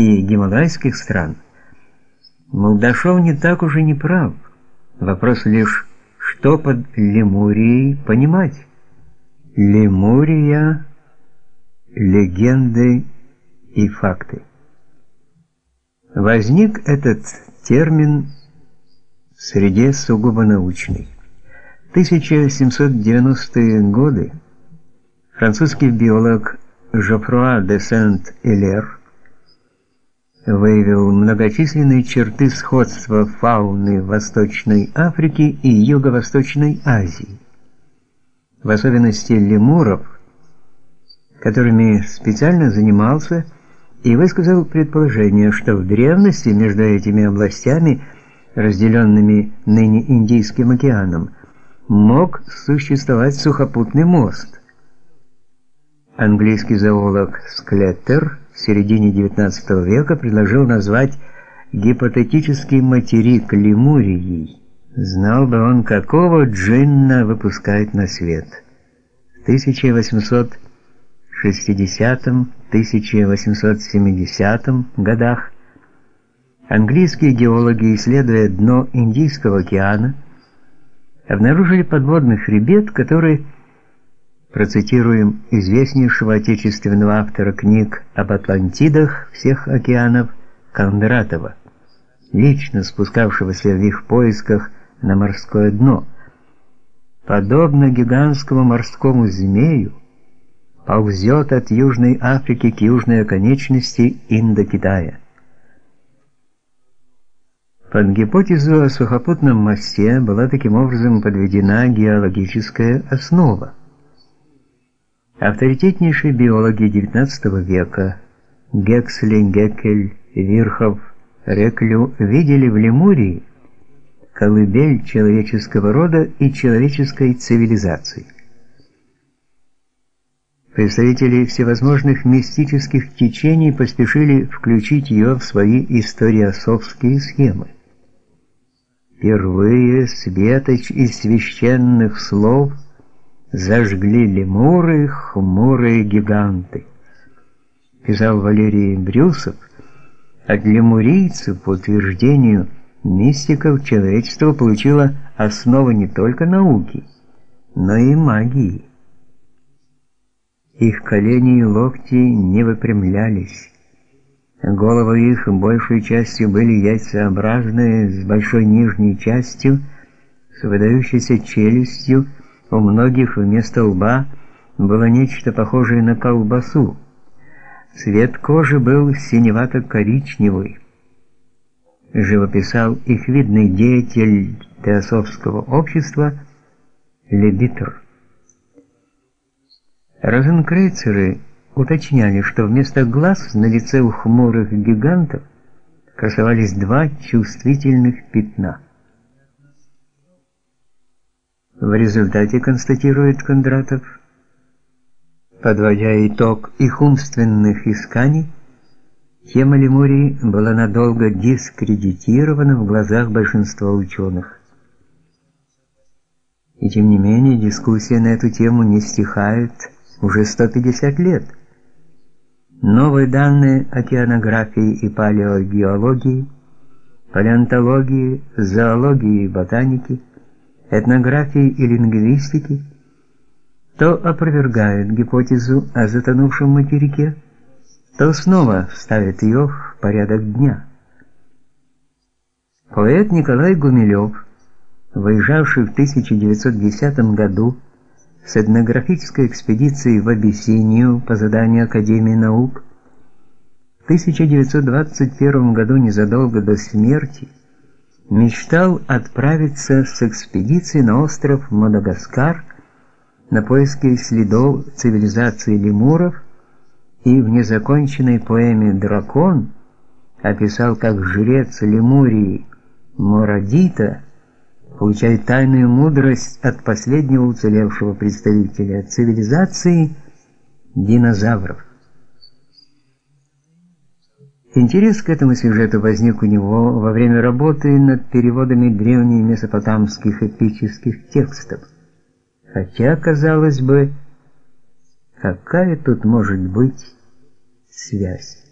и гималайских стран, Молдашов не так уж и не прав. Вопрос лишь, что под Лемурией понимать. Лемурия, легенды и факты. Возник этот термин в среде сугубо научной. 1790-е годы французский биолог Жофруа де Сент-Элер выявил многочисленные черты сходства фауны Восточной Африки и Юго-Восточной Азии, в особенности лемуров, которыми специально занимался и высказал предположение, что в древности между этими областями, разделенными ныне Индийским океаном, мог существовать сухопутный мост. Английский зоолог Склеттер в середине XIX века предложил назвать гипотетический материк Лемурией. Знал бы он, какого джинна выпускает на свет. В 1800 60-1870 годах английские геологи, исследуя дно Индийского океана, обнаружили подводный хребет, который, процитируем известнейшего отечественного автора книг об Атлантидах всех океанов Кондратова, лично спускавшегося в их поисках на морское дно, подобно гигантскому морскому змею, ползет от Южной Африки к южной оконечности Индокитая. Под гипотезу о сухопутном мосте была таким образом подведена геологическая основа. Авторитетнейшие биологи XIX века Гексли, Геккель, Вирхов, Реклю видели в Лемурии колыбель человеческого рода и человеческой цивилизации. Представители всевозможных мистических течений поспешили включить ее в свои историосовские схемы. Впервые светоч из священных слов зажгли лемуры, хмурые гиганты. Писал Валерий Брюсов, от лемурийцев, по утверждению мистиков, человечество получило основы не только науки, но и магии. Их колени и локти не выпрямлялись. Головы их большей частью были яйцеобразные, с большой нижней частью, с выдающейся челюстью, у многих вместо лба было нечто похожее на колбасу. Цвет кожи был синевато-коричневый. Живописал их видный деятель теософского общества Лебитер. Розенкрейцеры уточняли, что вместо глаз на лице у хмурых гигантов красовались два чувствительных пятна. В результате, констатирует Кондратов, подводя итог их умственных исканий, тема Лемурии была надолго дискредитирована в глазах большинства ученых. И тем не менее дискуссия на эту тему не стихает уже 150 лет. Новые данные океанографии и палеогеологии, палеонтологии, зоологии и ботаники, этнографии и лингвистики то опровергают гипотезу о затонувшем материке, то снова ставят ее в порядок дня. Поэт Николай Гумилев, выезжавший в 1910 году с этнографической экспедицией в Абиссинию по заданию Академии наук в 1921 году незадолго до смерти мечтал отправиться с экспедицией на остров Мадагаскар на поиски следов цивилизации лемуров и в незаконченной поэме «Дракон» описал, как жрец Лемурии Морадита получает тайную мудрость от последнего уцелевшего представителя цивилизации динозавров. Интерес к этому сюжету возник у него во время работы над переводами древних месопотамских эпических текстов. Хотя, казалось бы, какая тут может быть связь?